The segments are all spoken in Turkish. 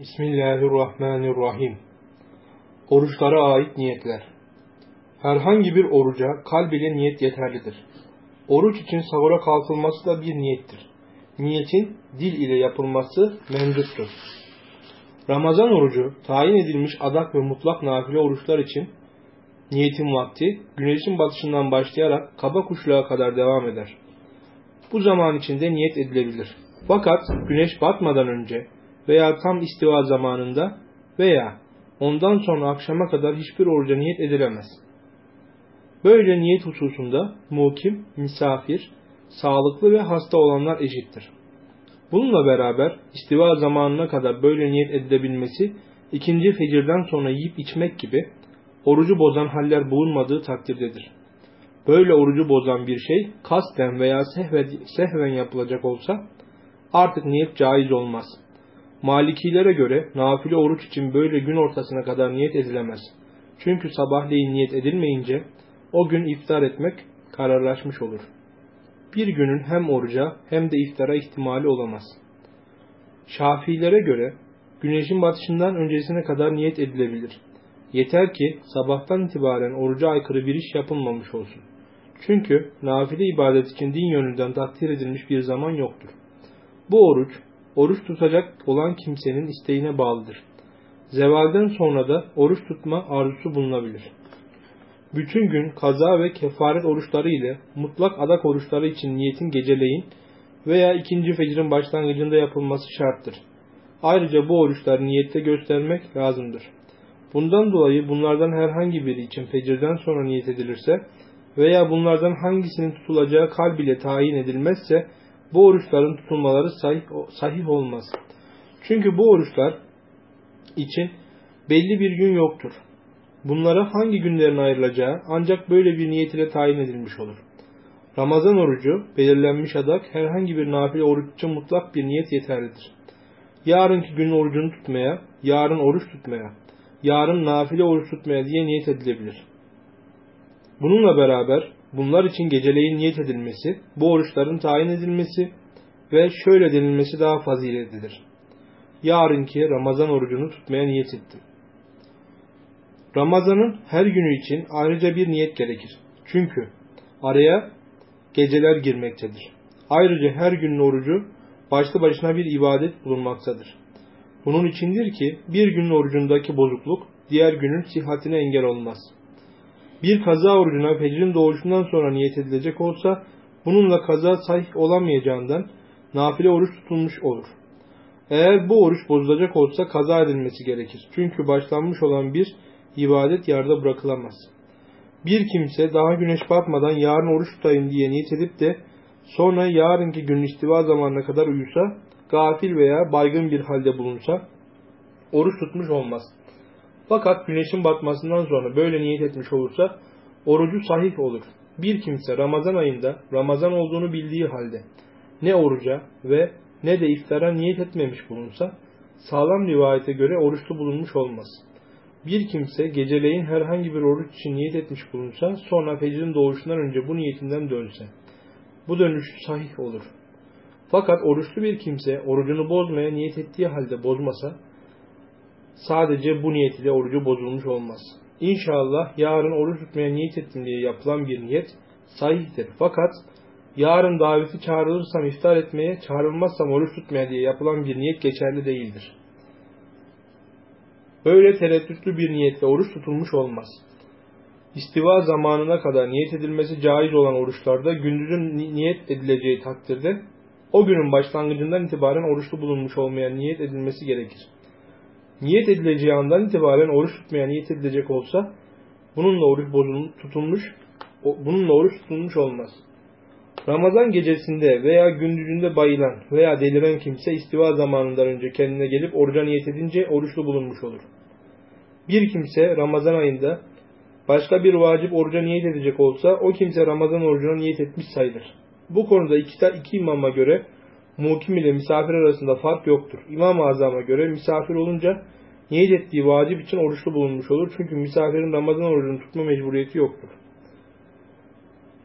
Bismillahirrahmanirrahim. Oruçlara ait niyetler. Herhangi bir oruca kalb ile niyet yeterlidir. Oruç için sahura kalkılması da bir niyettir. Niyetin dil ile yapılması menduptur. Ramazan orucu tayin edilmiş adak ve mutlak nafile oruçlar için niyetin vakti güneşin batışından başlayarak kaba kuşluğa kadar devam eder. Bu zaman içinde niyet edilebilir. Fakat güneş batmadan önce veya tam istiva zamanında veya ondan sonra akşama kadar hiçbir oruca niyet edilemez. Böyle niyet hususunda mukim, misafir, sağlıklı ve hasta olanlar eşittir. Bununla beraber istiva zamanına kadar böyle niyet edilebilmesi ikinci fecirden sonra yiyip içmek gibi orucu bozan haller bulunmadığı takdirdedir. Böyle orucu bozan bir şey kasten veya sehven yapılacak olsa artık niyet caiz olmaz. Malikilere göre nafile oruç için böyle gün ortasına kadar niyet edilemez. Çünkü sabahleyin niyet edilmeyince o gün iftar etmek kararlaşmış olur. Bir günün hem oruca hem de iftara ihtimali olamaz. Şafilere göre güneşin batışından öncesine kadar niyet edilebilir. Yeter ki sabahtan itibaren oruca aykırı bir iş yapılmamış olsun. Çünkü nafile ibadet için din yönünden takdir edilmiş bir zaman yoktur. Bu oruç oruç tutacak olan kimsenin isteğine bağlıdır. Zevalden sonra da oruç tutma arzusu bulunabilir. Bütün gün kaza ve kefaret oruçları ile mutlak adak oruçları için niyetin geceleyin veya ikinci fecrin başlangıcında yapılması şarttır. Ayrıca bu oruçları niyette göstermek lazımdır. Bundan dolayı bunlardan herhangi biri için fecirden sonra niyet edilirse veya bunlardan hangisinin tutulacağı kalb ile tayin edilmezse bu oruçların tutulmaları sahih, sahih olmaz. Çünkü bu oruçlar için belli bir gün yoktur. Bunlara hangi günlerin ayrılacağı ancak böyle bir niyet ile tayin edilmiş olur. Ramazan orucu belirlenmiş adak herhangi bir nafile oruç için mutlak bir niyet yeterlidir. Yarınki günün orucunu tutmaya, yarın oruç tutmaya, yarın nafile oruç tutmaya diye niyet edilebilir. Bununla beraber bunlar için geceleyin niyet edilmesi, bu oruçların tayin edilmesi ve şöyle denilmesi daha faziletlidir. Yarınki Ramazan orucunu tutmaya niyet ettim. Ramazanın her günü için ayrıca bir niyet gerekir. Çünkü araya geceler girmektedir. Ayrıca her günün orucu başlı başına bir ibadet bulunmaktadır. Bunun içindir ki bir günün orucundaki bozukluk diğer günün sihatine engel olmaz. Bir kaza orucuna fecrin doğuşundan sonra niyet edilecek olsa bununla kaza sahih olamayacağından nafile oruç tutulmuş olur. Eğer bu oruç bozulacak olsa kaza edilmesi gerekir. Çünkü başlanmış olan bir ibadet yarıda bırakılamaz. Bir kimse daha güneş batmadan yarın oruç tutayım diye niyet edip de sonra yarınki gün istiva zamanına kadar uyusa, gafil veya baygın bir halde bulunsa, oruç tutmuş olmaz. Fakat güneşin batmasından sonra böyle niyet etmiş olursa, orucu sahih olur. Bir kimse Ramazan ayında Ramazan olduğunu bildiği halde ne oruca ve ne de iftara niyet etmemiş bulunsa, sağlam rivayete göre oruçlu bulunmuş olmaz.'' Bir kimse geceleyin herhangi bir oruç için niyet etmiş bulunsa sonra fecrin doğuşundan önce bu niyetinden dönse. Bu dönüş sahih olur. Fakat oruçlu bir kimse orucunu bozmaya niyet ettiği halde bozmasa sadece bu niyet ile orucu bozulmuş olmaz. İnşallah yarın oruç tutmaya niyet ettim diye yapılan bir niyet sahihtir. Fakat yarın daveti çağrılırsam iftar etmeye, çağrılmazsam oruç tutmaya diye yapılan bir niyet geçerli değildir. Böyle tereddütlü bir niyetle oruç tutulmuş olmaz. İstiva zamanına kadar niyet edilmesi caiz olan oruçlarda gündüzün niyet edileceği takdirde o günün başlangıcından itibaren oruçlu bulunmuş olmayan niyet edilmesi gerekir. Niyet edileceği andan itibaren oruç tutmaya niyet edilecek olsa bununla oruç bozulmuş, tutulmuş, bununla oruç tutulmuş olmaz. Ramazan gecesinde veya gündüzünde bayılan veya deliren kimse istiva zamanından önce kendine gelip oruca niyet edince oruçlu bulunmuş olur. Bir kimse Ramazan ayında başka bir vacip oruca niyet edecek olsa o kimse Ramazan orucuna niyet etmiş sayılır. Bu konuda iki, iki imama göre mukim ile misafir arasında fark yoktur. İmam-ı Azam'a göre misafir olunca niyet ettiği vacip için oruçlu bulunmuş olur. Çünkü misafirin Ramazan orucunu tutma mecburiyeti yoktur.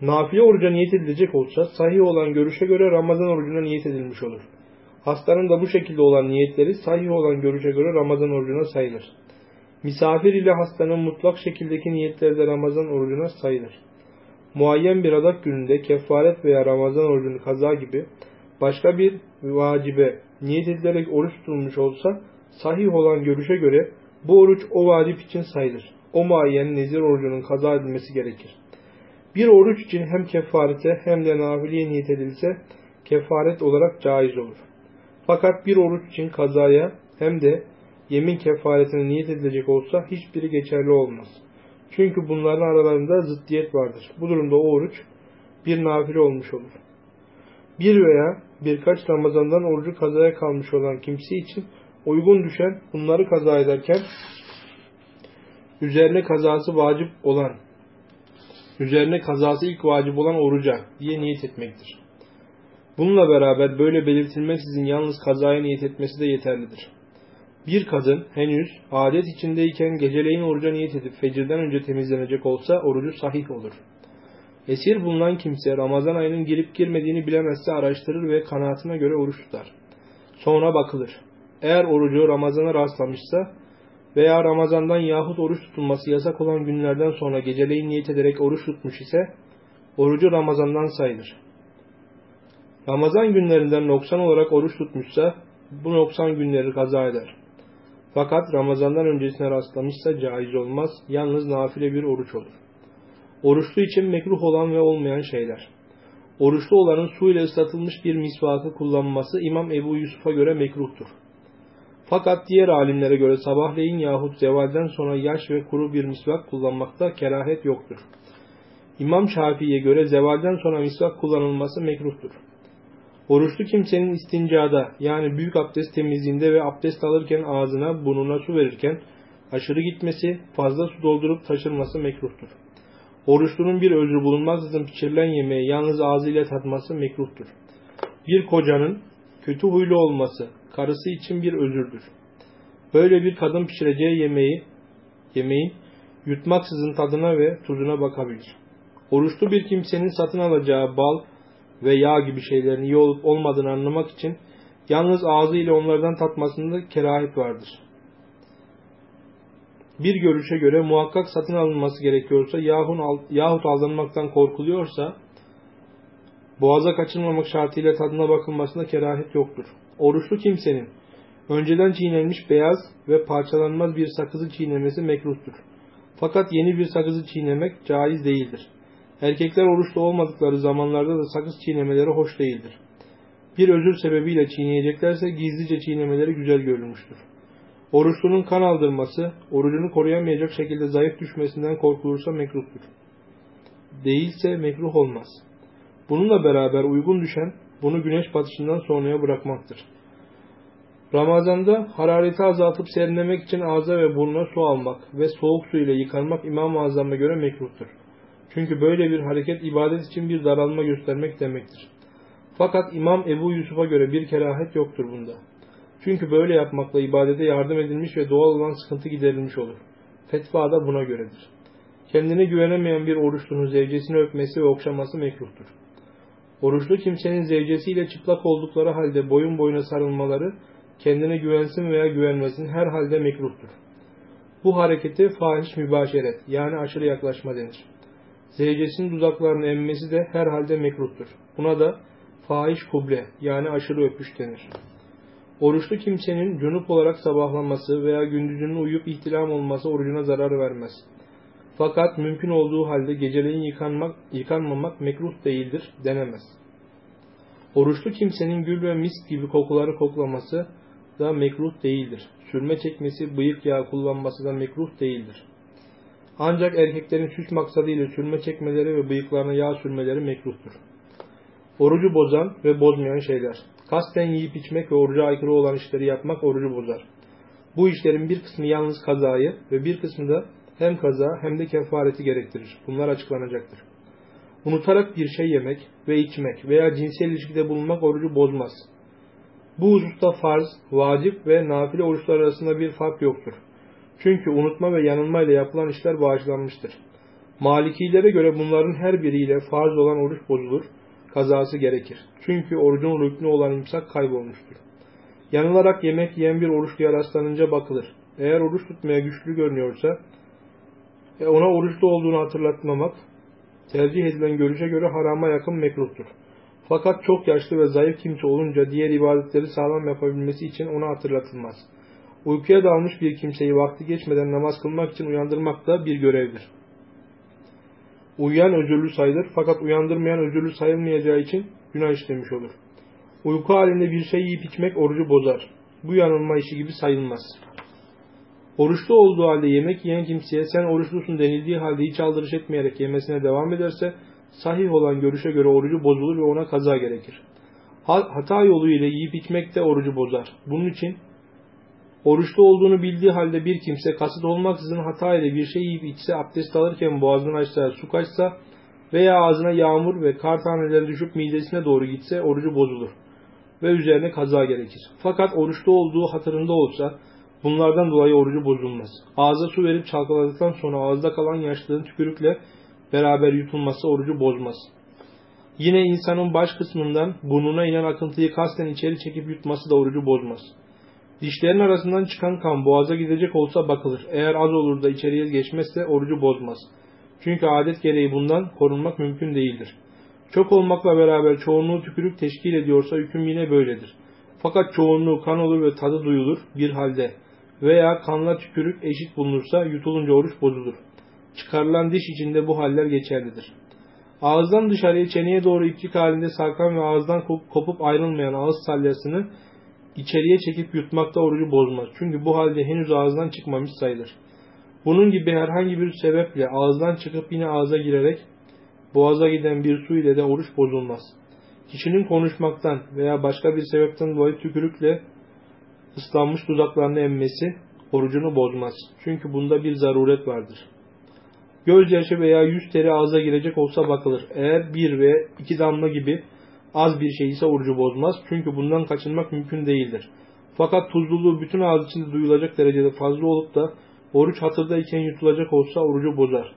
Nafile oruca niyet edilecek olsa sahih olan görüşe göre Ramazan orucuna niyet edilmiş olur. Hastanın da bu şekilde olan niyetleri sahih olan görüşe göre Ramazan orucuna sayılır. Misafir ile hastanın mutlak şekildeki niyetleri de Ramazan orucuna sayılır. Muayyen bir adak gününde kefaret veya Ramazan orucunu kaza gibi başka bir vacibe niyet edilerek oruç tutulmuş olsa sahih olan görüşe göre bu oruç o vacip için sayılır. O muayyen nezir orucunun kaza edilmesi gerekir. Bir oruç için hem kefarete hem de nafileye niyet edilse kefaret olarak caiz olur. Fakat bir oruç için kazaya hem de yemin kefaretine niyet edilecek olsa hiçbiri geçerli olmaz. Çünkü bunların aralarında zıddiyet vardır. Bu durumda o oruç bir nafile olmuş olur. Bir veya birkaç Ramazandan orucu kazaya kalmış olan kimse için uygun düşen bunları kaza ederken üzerine kazası vacip olan üzerine kazası ilk vacip olan oruca diye niyet etmektir. Bununla beraber böyle belirtilmeksizin yalnız kazaya niyet etmesi de yeterlidir. Bir kadın henüz adet içindeyken geceleyin oruca niyet edip fecirden önce temizlenecek olsa orucu sahih olur. Esir bulunan kimse Ramazan ayının girip girmediğini bilemezse araştırır ve kanaatine göre oruç tutar. Sonra bakılır. Eğer orucu Ramazan'a rastlamışsa veya Ramazan'dan yahut oruç tutulması yasak olan günlerden sonra geceleyin niyet ederek oruç tutmuş ise orucu Ramazan'dan sayılır. Ramazan günlerinden noksan olarak oruç tutmuşsa bu noksan günleri kaza eder. Fakat Ramazan'dan öncesine rastlamışsa caiz olmaz, yalnız nafile bir oruç olur. Oruçlu için mekruh olan ve olmayan şeyler. Oruçlu olanın su ile ıslatılmış bir misvakı kullanması İmam Ebu Yusuf'a göre mekruhtur. Fakat diğer alimlere göre sabahleyin yahut zevalden sonra yaş ve kuru bir misvak kullanmakta kerahet yoktur. İmam Şafii'ye göre zevalden sonra misvak kullanılması mekruhtur. Oruçlu kimsenin istincada yani büyük abdest temizliğinde ve abdest alırken ağzına burnuna su verirken aşırı gitmesi, fazla su doldurup taşırması mekruhtur. Oruçlunun bir özrü bulunmaksızın pişirilen yemeği yalnız ağzıyla tatması mekruhtur. Bir kocanın kötü huylu olması karısı için bir özürdür. Böyle bir kadın pişireceği yemeği, yemeğin yutmaksızın tadına ve tuzuna bakabilir. Oruçlu bir kimsenin satın alacağı bal, ve yağ gibi şeylerin iyi olup olmadığını anlamak için yalnız ağzı ile onlardan tatmasında kerahet vardır. Bir görüşe göre muhakkak satın alınması gerekiyorsa yahut aldanmaktan korkuluyorsa boğaza kaçırmamak şartıyla tadına bakılmasında kerahet yoktur. Oruçlu kimsenin önceden çiğnenmiş beyaz ve parçalanmaz bir sakızı çiğnemesi mekruhtur. Fakat yeni bir sakızı çiğnemek caiz değildir. Erkekler oruçlu olmadıkları zamanlarda da sakız çiğnemeleri hoş değildir. Bir özür sebebiyle çiğneyeceklerse gizlice çiğnemeleri güzel görülmüştür. Oruçlunun kan aldırması, orucunu koruyamayacak şekilde zayıf düşmesinden korkulursa mekruhtur. Değilse mekruh olmaz. Bununla beraber uygun düşen, bunu güneş batışından sonraya bırakmaktır. Ramazanda harareti azaltıp serinlemek için ağza ve burnuna su almak ve soğuk su ile yıkanmak İmam-ı Azam'a göre mekruhtur. Çünkü böyle bir hareket ibadet için bir daralma göstermek demektir. Fakat İmam Ebu Yusuf'a göre bir kerahet yoktur bunda. Çünkü böyle yapmakla ibadete yardım edilmiş ve doğal olan sıkıntı giderilmiş olur. Fetva da buna göredir. Kendine güvenemeyen bir oruçlunun zevcesini öpmesi ve okşaması mekruhtur. Oruçlu kimsenin zevcesiyle çıplak oldukları halde boyun boyuna sarılmaları kendine güvensin veya güvenmesin her halde mekruhtur. Bu hareketi fahiş mübaşeret yani aşırı yaklaşma denir. Zevcesinin dudaklarını emmesi de herhalde mekruhtur. Buna da fahiş kuble yani aşırı öpüş denir. Oruçlu kimsenin cunup olarak sabahlaması veya gündüzünün uyuyup ihtilam olması orucuna zarar vermez. Fakat mümkün olduğu halde geceleyin yıkanmak, yıkanmamak mekruh değildir denemez. Oruçlu kimsenin gül ve misk gibi kokuları koklaması da mekruh değildir. Sürme çekmesi, bıyık yağı kullanması da mekruh değildir. Ancak erkeklerin süs maksadıyla sürme çekmeleri ve bıyıklarına yağ sürmeleri mekruhtur. Orucu bozan ve bozmayan şeyler. Kasten yiyip içmek ve oruca aykırı olan işleri yapmak orucu bozar. Bu işlerin bir kısmı yalnız kazayı ve bir kısmı da hem kaza hem de kefareti gerektirir. Bunlar açıklanacaktır. Unutarak bir şey yemek ve içmek veya cinsel ilişkide bulunmak orucu bozmaz. Bu hususta farz, vacip ve nafile oruçlar arasında bir fark yoktur. Çünkü unutma ve yanılmayla yapılan işler bağışlanmıştır. Malikilere göre bunların her biriyle farz olan oruç bozulur, kazası gerekir. Çünkü orucun rüknü olan imsak kaybolmuştur. Yanılarak yemek yiyen bir oruçluya rastlanınca bakılır. Eğer oruç tutmaya güçlü görünüyorsa e, ona oruçlu olduğunu hatırlatmamak tercih edilen görüşe göre harama yakın mekruhtur. Fakat çok yaşlı ve zayıf kimse olunca diğer ibadetleri sağlam yapabilmesi için ona hatırlatılmaz. Uykuya dalmış bir kimseyi vakti geçmeden namaz kılmak için uyandırmak da bir görevdir. Uyuyan özürlü sayılır fakat uyandırmayan özürlü sayılmayacağı için günah işlemiş olur. Uyku halinde bir şey yiyip içmek orucu bozar. Bu yanılma işi gibi sayılmaz. Oruçlu olduğu halde yemek yiyen kimseye sen oruçlusun denildiği halde hiç aldırış etmeyerek yemesine devam ederse sahih olan görüşe göre orucu bozulur ve ona kaza gerekir. Hata yoluyla yiyip içmek de orucu bozar. Bunun için oruçlu olduğunu bildiği halde bir kimse kasıt olmaksızın hata ile bir şey yiyip içse abdest alırken boğazını açsa su kaçsa veya ağzına yağmur ve kar taneleri düşüp midesine doğru gitse orucu bozulur ve üzerine kaza gerekir. Fakat oruçlu olduğu hatırında olsa bunlardan dolayı orucu bozulmaz. Ağza su verip çalkaladıktan sonra ağızda kalan yaşlığın tükürükle beraber yutulması orucu bozmaz. Yine insanın baş kısmından burnuna inen akıntıyı kasten içeri çekip yutması da orucu bozmaz. Dişlerin arasından çıkan kan boğaza gidecek olsa bakılır. Eğer az olur da içeriye geçmezse orucu bozmaz. Çünkü adet gereği bundan korunmak mümkün değildir. Çok olmakla beraber çoğunluğu tükürük teşkil ediyorsa hüküm yine böyledir. Fakat çoğunluğu kan olur ve tadı duyulur bir halde veya kanla tükürük eşit bulunursa yutulunca oruç bozulur. Çıkarılan diş içinde bu haller geçerlidir. Ağızdan dışarıya çeneye doğru iplik halinde sarkan ve ağızdan kopup ayrılmayan ağız salyasını içeriye çekip yutmakta orucu bozmaz. Çünkü bu halde henüz ağızdan çıkmamış sayılır. Bunun gibi herhangi bir sebeple ağızdan çıkıp yine ağza girerek boğaza giden bir su ile de oruç bozulmaz. Kişinin konuşmaktan veya başka bir sebepten dolayı tükürükle ıslanmış dudaklarını emmesi orucunu bozmaz. Çünkü bunda bir zaruret vardır. Gözyaşı veya yüz teri ağza girecek olsa bakılır. Eğer bir ve iki damla gibi az bir şey ise orucu bozmaz. Çünkü bundan kaçınmak mümkün değildir. Fakat tuzluluğu bütün ağız içinde duyulacak derecede fazla olup da oruç hatırdayken yutulacak olsa orucu bozar.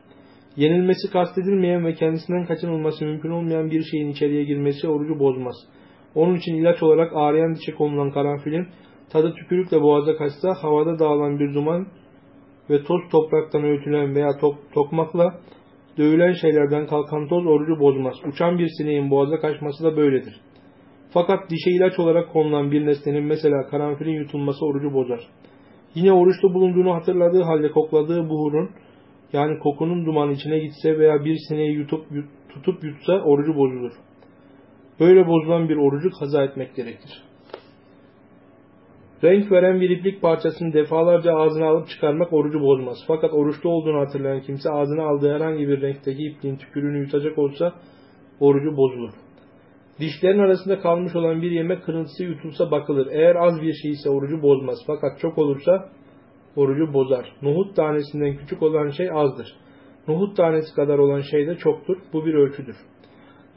Yenilmesi kastedilmeyen ve kendisinden kaçınılması mümkün olmayan bir şeyin içeriye girmesi orucu bozmaz. Onun için ilaç olarak ağrıyan dişe konulan karanfilin tadı tükürükle boğaza kaçsa havada dağılan bir duman ve toz topraktan öğütülen veya tok, tokmakla dövülen şeylerden kalkan toz orucu bozmaz. Uçan bir sineğin boğaza kaçması da böyledir. Fakat dişe ilaç olarak konulan bir nesnenin mesela karanfilin yutulması orucu bozar. Yine oruçlu bulunduğunu hatırladığı halde kokladığı buhurun yani kokunun duman içine gitse veya bir sineği yutup, yut, tutup yutsa orucu bozulur. Böyle bozulan bir orucu kaza etmek gerekir. Renk veren bir iplik parçasını defalarca ağzına alıp çıkarmak orucu bozmaz. Fakat oruçlu olduğunu hatırlayan kimse ağzına aldığı herhangi bir renkteki ipliğin tükürüğünü yutacak olsa orucu bozulur. Dişlerin arasında kalmış olan bir yemek kırıntısı yutulsa bakılır. Eğer az bir şey ise orucu bozmaz. Fakat çok olursa orucu bozar. Nohut tanesinden küçük olan şey azdır. Nohut tanesi kadar olan şey de çoktur. Bu bir ölçüdür.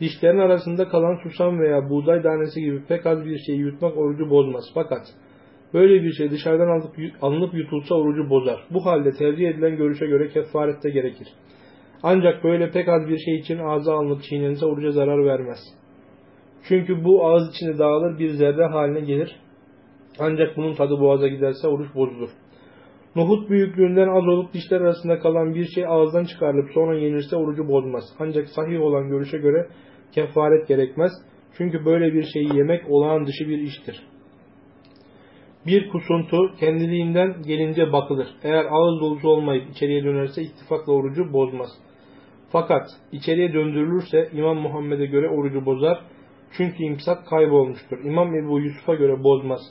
Dişlerin arasında kalan susam veya buğday tanesi gibi pek az bir şeyi yutmak orucu bozmaz. Fakat böyle bir şey dışarıdan alıp, alınıp yutulsa orucu bozar. Bu halde tercih edilen görüşe göre kefarette gerekir. Ancak böyle pek az bir şey için ağza alınıp çiğnense oruca zarar vermez. Çünkü bu ağız içinde dağılır bir zerre haline gelir. Ancak bunun tadı boğaza giderse oruç bozulur. Nohut büyüklüğünden az olup dişler arasında kalan bir şey ağızdan çıkarılıp sonra yenirse orucu bozmaz. Ancak sahih olan görüşe göre kefaret gerekmez. Çünkü böyle bir şeyi yemek olağan dışı bir iştir. Bir kusuntu kendiliğinden gelince bakılır. Eğer ağız dolusu olmayıp içeriye dönerse ittifakla orucu bozmaz. Fakat içeriye döndürülürse İmam Muhammed'e göre orucu bozar. Çünkü imsak kaybolmuştur. İmam Ebu Yusuf'a göre bozmaz.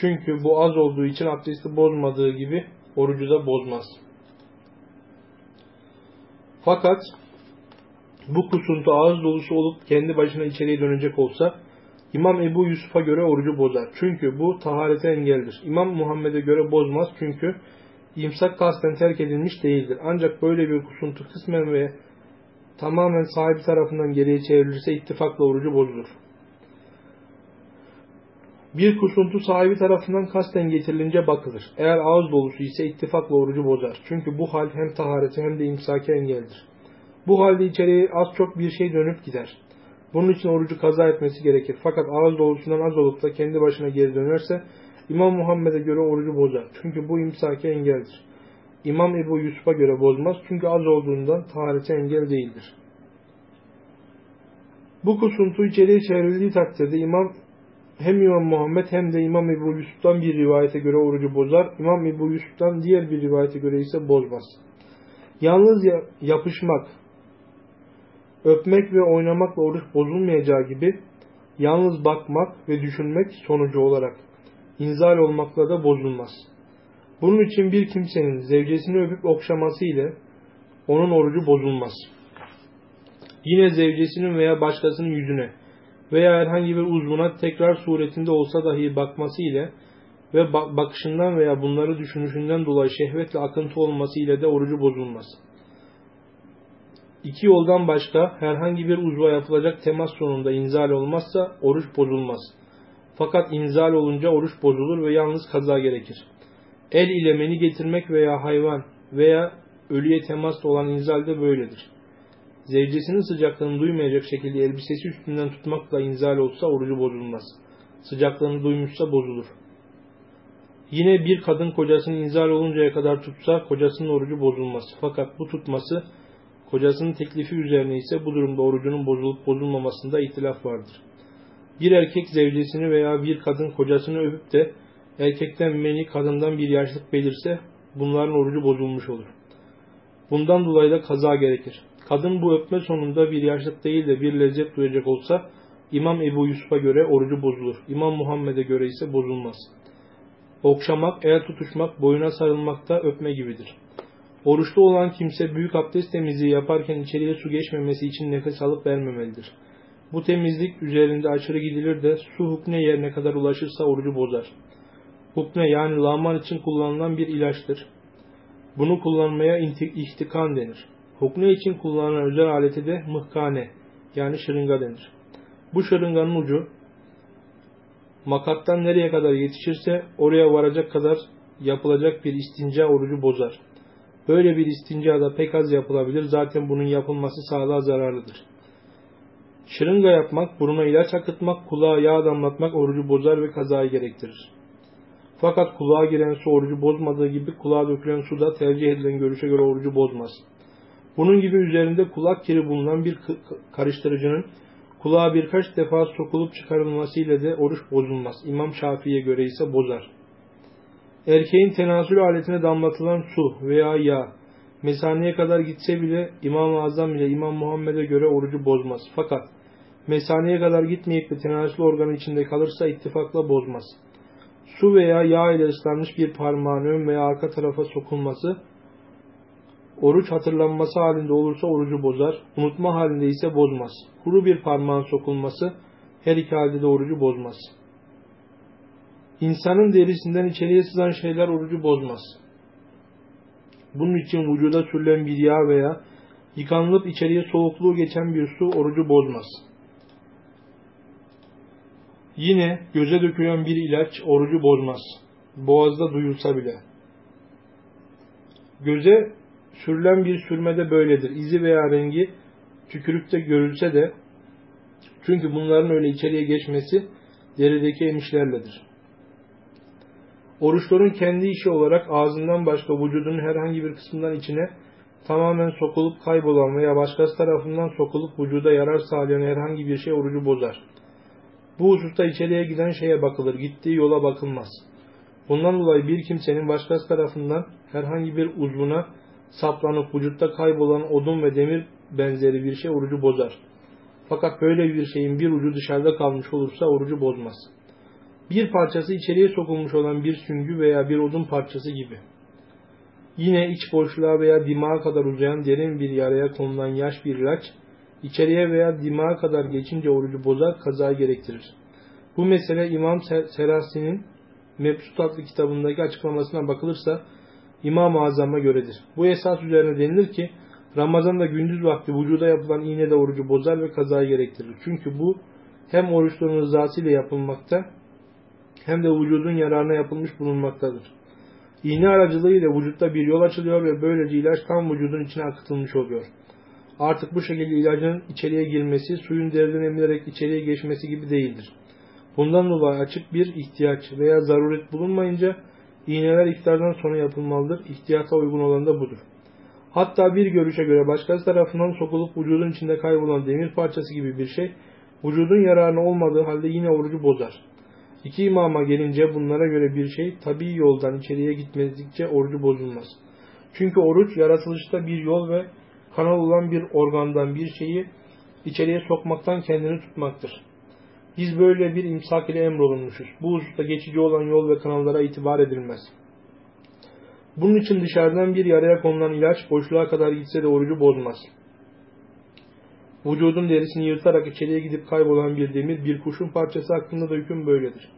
Çünkü bu az olduğu için abdesti bozmadığı gibi orucu da bozmaz. Fakat bu kusuntu ağız dolusu olup kendi başına içeriye dönecek olsa İmam Ebu Yusuf'a göre orucu bozar. Çünkü bu taharete engeldir. İmam Muhammed'e göre bozmaz çünkü imsak kasten terk edilmiş değildir. Ancak böyle bir kusuntu kısmen ve tamamen sahibi tarafından geriye çevrilirse ittifakla orucu bozulur. Bir kusuntu sahibi tarafından kasten getirilince bakılır. Eğer ağız dolusu ise ittifakla orucu bozar. Çünkü bu hal hem tahareti hem de imsaki engeldir. Bu halde içeriye az çok bir şey dönüp gider. Bunun için orucu kaza etmesi gerekir. Fakat ağız dolusundan az olup da kendi başına geri dönerse İmam Muhammed'e göre orucu bozar. Çünkü bu imsaki engeldir. İmam Ebu Yusuf'a göre bozmaz. Çünkü az olduğundan taharete engel değildir. Bu kusuntu içeriye çevrildiği takdirde İmam hem İmam Muhammed hem de İmam Ebu Yusuf'tan bir rivayete göre orucu bozar. İmam Ebu Yusuf'tan diğer bir rivayete göre ise bozmaz. Yalnız yapışmak, öpmek ve oynamakla oruç bozulmayacağı gibi yalnız bakmak ve düşünmek sonucu olarak inzal olmakla da bozulmaz. Bunun için bir kimsenin zevcesini öpüp okşaması ile onun orucu bozulmaz. Yine zevcesinin veya başkasının yüzüne veya herhangi bir uzvuna tekrar suretinde olsa dahi bakması ile ve bakışından veya bunları düşünüşünden dolayı şehvetle akıntı olması ile de orucu bozulmaz. İki yoldan başka herhangi bir uzva yapılacak temas sonunda inzal olmazsa oruç bozulmaz. Fakat inzal olunca oruç bozulur ve yalnız kaza gerekir. El ile meni getirmek veya hayvan veya ölüye temasla olan inzal de böyledir. Zevcesinin sıcaklığını duymayacak şekilde elbisesi üstünden tutmakla inzal olsa orucu bozulmaz. Sıcaklığını duymuşsa bozulur. Yine bir kadın kocasının inzal oluncaya kadar tutsa kocasının orucu bozulmaz. Fakat bu tutması kocasının teklifi üzerine ise bu durumda orucunun bozulup bozulmamasında ihtilaf vardır. Bir erkek zevcesini veya bir kadın kocasını öpüp de erkekten meni kadından bir yaşlık belirse bunların orucu bozulmuş olur. Bundan dolayı da kaza gerekir. Kadın bu öpme sonunda bir yaşlık değil de bir lezzet duyacak olsa İmam Ebu Yusuf'a göre orucu bozulur. İmam Muhammed'e göre ise bozulmaz. Okşamak, el tutuşmak, boyuna sarılmak da öpme gibidir. Oruçlu olan kimse büyük abdest temizliği yaparken içeriye su geçmemesi için nefes alıp vermemelidir. Bu temizlik üzerinde aşırı gidilir de su hukne yerine kadar ulaşırsa orucu bozar. Hukne yani lağman için kullanılan bir ilaçtır. Bunu kullanmaya ihtikan denir. Hukne için kullanılan özel aleti de mıhkane yani şırınga denir. Bu şırınganın ucu makattan nereye kadar yetişirse oraya varacak kadar yapılacak bir istinca orucu bozar. Böyle bir istinca da pek az yapılabilir. Zaten bunun yapılması sağlığa zararlıdır. Şırınga yapmak, buruna ilaç akıtmak, kulağa yağ damlatmak orucu bozar ve kazayı gerektirir. Fakat kulağa giren su orucu bozmadığı gibi kulağa dökülen su da tercih edilen görüşe göre orucu bozmaz. Bunun gibi üzerinde kulak kiri bulunan bir karıştırıcının kulağa birkaç defa sokulup çıkarılmasıyla de oruç bozulmaz. İmam Şafii'ye göre ise bozar. Erkeğin tenasül aletine damlatılan su veya yağ mesaneye kadar gitse bile İmam-ı Azam ile İmam Muhammed'e göre orucu bozmaz. Fakat mesaneye kadar gitmeyip de tenasül organı içinde kalırsa ittifakla bozmaz. Su veya yağ ile ıslanmış bir parmağın ön veya arka tarafa sokulması Oruç hatırlanması halinde olursa orucu bozar, unutma halinde ise bozmaz. Kuru bir parmağın sokulması her iki halde de orucu bozmaz. İnsanın derisinden içeriye sızan şeyler orucu bozmaz. Bunun için vücuda sürülen bir yağ veya yıkanılıp içeriye soğukluğu geçen bir su orucu bozmaz. Yine göze dökülen bir ilaç orucu bozmaz. Boğazda duyulsa bile. Göze sürülen bir sürmede böyledir. İzi veya rengi tükürükte görülse de çünkü bunların öyle içeriye geçmesi derideki emişlerledir. Oruçların kendi işi olarak ağzından başka vücudun herhangi bir kısmından içine tamamen sokulup kaybolan veya başkası tarafından sokulup vücuda yarar sağlayan herhangi bir şey orucu bozar. Bu hususta içeriye giden şeye bakılır, gittiği yola bakılmaz. Bundan dolayı bir kimsenin başkası tarafından herhangi bir uzvuna saplanıp vücutta kaybolan odun ve demir benzeri bir şey orucu bozar. Fakat böyle bir şeyin bir ucu dışarıda kalmış olursa orucu bozmaz. Bir parçası içeriye sokulmuş olan bir süngü veya bir odun parçası gibi. Yine iç boşluğa veya dimağa kadar uzayan derin bir yaraya konulan yaş bir ilaç, içeriye veya dimağa kadar geçince orucu bozar, kaza gerektirir. Bu mesele İmam Serasi'nin Mebsut adlı kitabındaki açıklamasına bakılırsa İmam-ı Azam'a göredir. Bu esas üzerine denilir ki Ramazan'da gündüz vakti vücuda yapılan iğne de orucu bozar ve kazayı gerektirir. Çünkü bu hem oruçların rızası ile yapılmakta hem de vücudun yararına yapılmış bulunmaktadır. İğne aracılığıyla vücutta bir yol açılıyor ve böylece ilaç tam vücudun içine akıtılmış oluyor. Artık bu şekilde ilacın içeriye girmesi, suyun deriden emilerek içeriye geçmesi gibi değildir. Bundan dolayı açık bir ihtiyaç veya zaruret bulunmayınca iğneler iftardan sonra yapılmalıdır. İhtiyata uygun olan da budur. Hatta bir görüşe göre başkası tarafından sokulup vücudun içinde kaybolan demir parçası gibi bir şey, vücudun yararına olmadığı halde yine orucu bozar. İki imama gelince bunlara göre bir şey tabi yoldan içeriye gitmedikçe orucu bozulmaz. Çünkü oruç yaratılışta bir yol ve kanal olan bir organdan bir şeyi içeriye sokmaktan kendini tutmaktır. Biz böyle bir imsak ile emrolunmuşuz. Bu hususta geçici olan yol ve kanallara itibar edilmez. Bunun için dışarıdan bir yaraya konulan ilaç boşluğa kadar gitse de orucu bozmaz. Vücudun derisini yırtarak içeriye gidip kaybolan bir demir bir kuşun parçası hakkında da hüküm böyledir.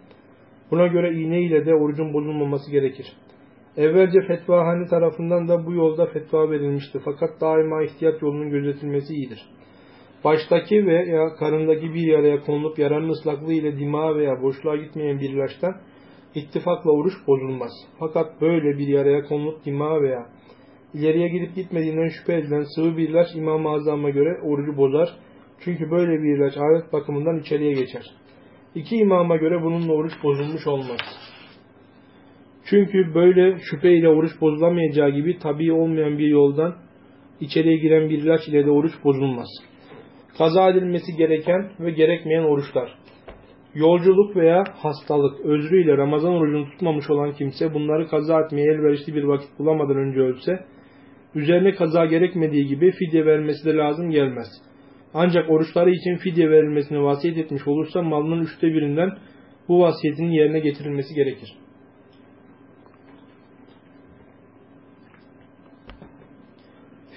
Buna göre iğne ile de orucun bozulmaması gerekir. Evvelce fetvahane tarafından da bu yolda fetva verilmişti. Fakat daima ihtiyat yolunun gözetilmesi iyidir. Baştaki veya karındaki bir yaraya konulup yaranın ıslaklığı ile dima veya boşluğa gitmeyen bir ilaçtan ittifakla oruç bozulmaz. Fakat böyle bir yaraya konulup dima veya ileriye gidip gitmediğinden şüphe edilen sıvı bir ilaç İmam-ı Azam'a göre orucu bozar. Çünkü böyle bir ilaç adet bakımından içeriye geçer. İki imama göre bununla oruç bozulmuş olmaz. Çünkü böyle şüpheyle oruç bozulamayacağı gibi tabii olmayan bir yoldan içeriye giren bir ilaç ile de oruç bozulmaz. Kaza edilmesi gereken ve gerekmeyen oruçlar. Yolculuk veya hastalık özrüyle Ramazan orucunu tutmamış olan kimse bunları kaza etmeye elverişli bir vakit bulamadan önce ölse, üzerine kaza gerekmediği gibi fidye vermesi de lazım gelmez. Ancak oruçları için fidye verilmesini vasiyet etmiş olursa malının üçte birinden bu vasiyetin yerine getirilmesi gerekir.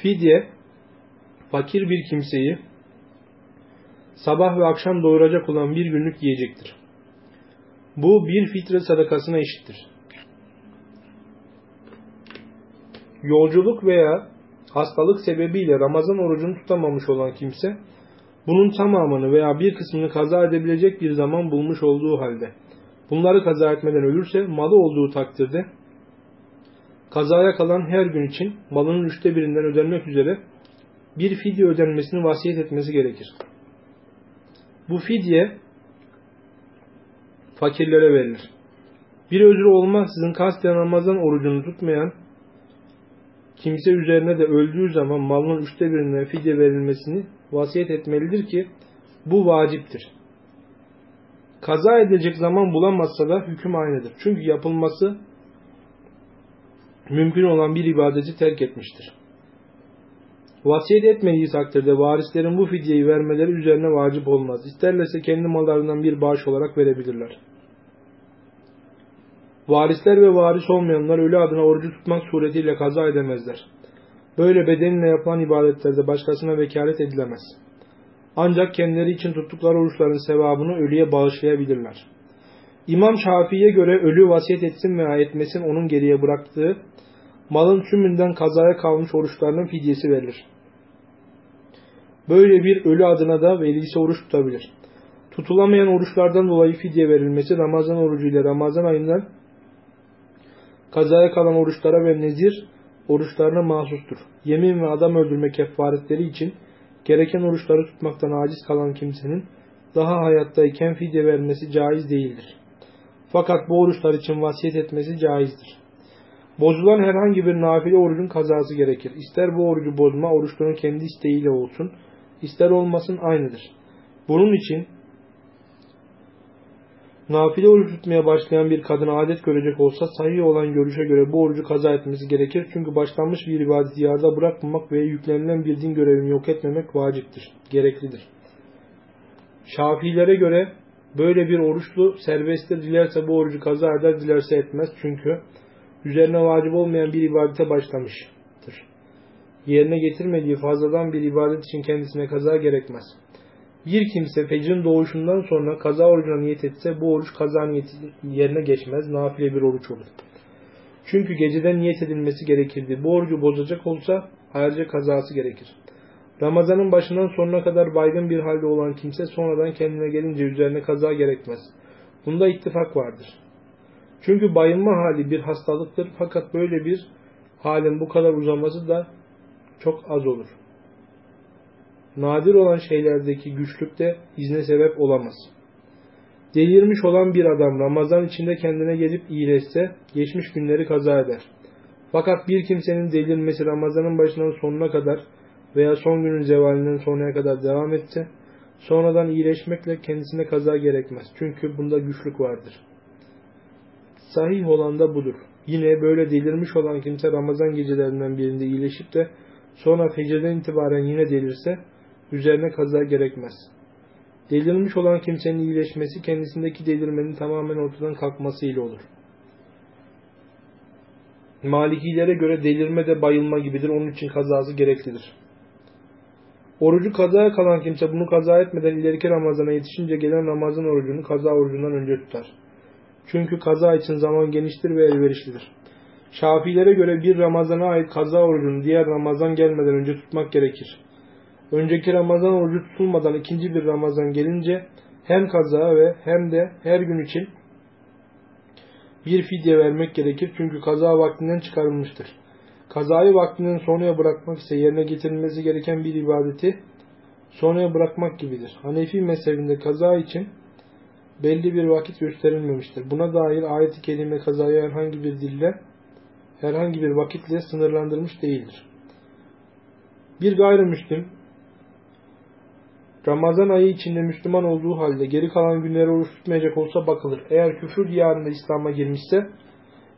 Fidye, fakir bir kimseyi sabah ve akşam doyuracak olan bir günlük yiyecektir. Bu bir fitre sadakasına eşittir. Yolculuk veya hastalık sebebiyle Ramazan orucunu tutamamış olan kimse, bunun tamamını veya bir kısmını kaza edebilecek bir zaman bulmuş olduğu halde, bunları kaza etmeden ölürse malı olduğu takdirde, kazaya kalan her gün için malının üçte birinden ödenmek üzere bir fidye ödenmesini vasiyet etmesi gerekir. Bu fidye fakirlere verilir. Bir özrü olmaksızın kasten Ramazan orucunu tutmayan kimse üzerine de öldüğü zaman malının üçte birinden fidye verilmesini vasiyet etmelidir ki bu vaciptir. Kaza edecek zaman bulamazsa da hüküm aynıdır. Çünkü yapılması mümkün olan bir ibadeti terk etmiştir. Vasiyet etmediği takdirde varislerin bu fidyeyi vermeleri üzerine vacip olmaz. İsterlerse kendi mallarından bir bağış olarak verebilirler. Varisler ve varis olmayanlar ölü adına orucu tutmak suretiyle kaza edemezler. Böyle bedeninle yapılan ibadetlerde başkasına vekalet edilemez. Ancak kendileri için tuttukları oruçların sevabını ölüye bağışlayabilirler. İmam Şafii'ye göre ölü vasiyet etsin veya etmesin onun geriye bıraktığı malın tümünden kazaya kalmış oruçlarının fidyesi verilir. Böyle bir ölü adına da velisi oruç tutabilir. Tutulamayan oruçlardan dolayı fidye verilmesi Ramazan orucu ile Ramazan ayından kazaya kalan oruçlara ve nezir oruçlarına mahsustur. Yemin ve adam öldürme kefaretleri için gereken oruçları tutmaktan aciz kalan kimsenin daha hayattayken fidye vermesi caiz değildir. Fakat bu oruçlar için vasiyet etmesi caizdir. Bozulan herhangi bir nafile orucun kazası gerekir. İster bu orucu bozma oruçların kendi isteğiyle olsun, ister olmasın aynıdır. Bunun için nafile oruç tutmaya başlayan bir kadın adet görecek olsa sahih olan görüşe göre bu orucu kaza etmesi gerekir. Çünkü başlanmış bir ibadeti yarıda bırakmamak ve yüklenilen bir din görevini yok etmemek vaciptir, gereklidir. Şafilere göre böyle bir oruçlu serbesttir. Dilerse bu orucu kaza eder, dilerse etmez. Çünkü üzerine vacip olmayan bir ibadete başlamıştır. Yerine getirmediği fazladan bir ibadet için kendisine kaza gerekmez. Bir kimse fecrin doğuşundan sonra kaza orucuna niyet etse bu oruç kaza yerine geçmez, nafile bir oruç olur. Çünkü geceden niyet edilmesi gerekirdi. Bu orucu bozacak olsa ayrıca kazası gerekir. Ramazanın başından sonuna kadar baygın bir halde olan kimse sonradan kendine gelince üzerine kaza gerekmez. Bunda ittifak vardır. Çünkü bayılma hali bir hastalıktır fakat böyle bir halin bu kadar uzaması da çok az olur. Nadir olan şeylerdeki güçlük de izne sebep olamaz. Delirmiş olan bir adam Ramazan içinde kendine gelip iyileşse geçmiş günleri kaza eder. Fakat bir kimsenin delirmesi Ramazan'ın başından sonuna kadar veya son günün zevalinden sonraya kadar devam etse sonradan iyileşmekle kendisine kaza gerekmez. Çünkü bunda güçlük vardır. Sahih olan da budur. Yine böyle delirmiş olan kimse Ramazan gecelerinden birinde iyileşip de sonra fecirden itibaren yine delirse üzerine kaza gerekmez. Delirmiş olan kimsenin iyileşmesi kendisindeki delirmenin tamamen ortadan kalkması ile olur. Malikilere göre delirme de bayılma gibidir. Onun için kazası gereklidir. Orucu kazaya kalan kimse bunu kaza etmeden ileriki Ramazan'a yetişince gelen Ramazan orucunu kaza orucundan önce tutar. Çünkü kaza için zaman geniştir ve elverişlidir. Şafilere göre bir Ramazan'a ait kaza orucunu diğer Ramazan gelmeden önce tutmak gerekir. Önceki Ramazan orucu tutulmadan ikinci bir Ramazan gelince hem kaza ve hem de her gün için bir fidye vermek gerekir. Çünkü kaza vaktinden çıkarılmıştır. Kazayı vaktinden sonraya bırakmak ise yerine getirilmesi gereken bir ibadeti sonraya bırakmak gibidir. Hanefi mezhebinde kaza için belli bir vakit gösterilmemiştir. Buna dair ayet-i kerime kazayı herhangi bir dille, herhangi bir vakitle sınırlandırmış değildir. Bir gayrimüslim Ramazan ayı içinde Müslüman olduğu halde geri kalan günleri oruç tutmayacak olsa bakılır. Eğer küfür diyarında İslam'a girmişse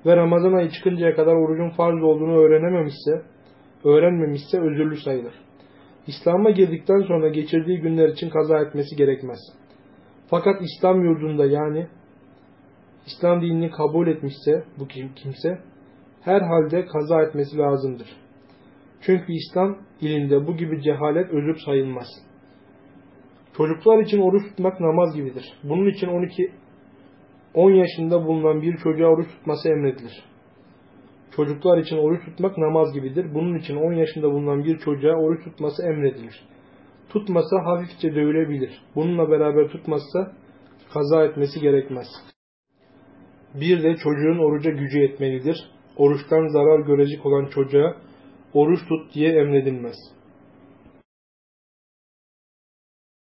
ve Ramazan ayı çıkıncaya kadar orucun farz olduğunu öğrenememişse, öğrenmemişse özürlü sayılır. İslam'a girdikten sonra geçirdiği günler için kaza etmesi gerekmez. Fakat İslam yurdunda yani İslam dinini kabul etmişse bu kimse her halde kaza etmesi lazımdır. Çünkü İslam ilinde bu gibi cehalet özür sayılmaz. Çocuklar için oruç tutmak namaz gibidir. Bunun için 12 10 yaşında bulunan bir çocuğa oruç tutması emredilir. Çocuklar için oruç tutmak namaz gibidir. Bunun için 10 yaşında bulunan bir çocuğa oruç tutması emredilir. Tutmasa hafifçe dövülebilir. Bununla beraber tutmazsa kaza etmesi gerekmez. Bir de çocuğun oruca gücü yetmelidir. Oruçtan zarar görecek olan çocuğa oruç tut diye emredilmez.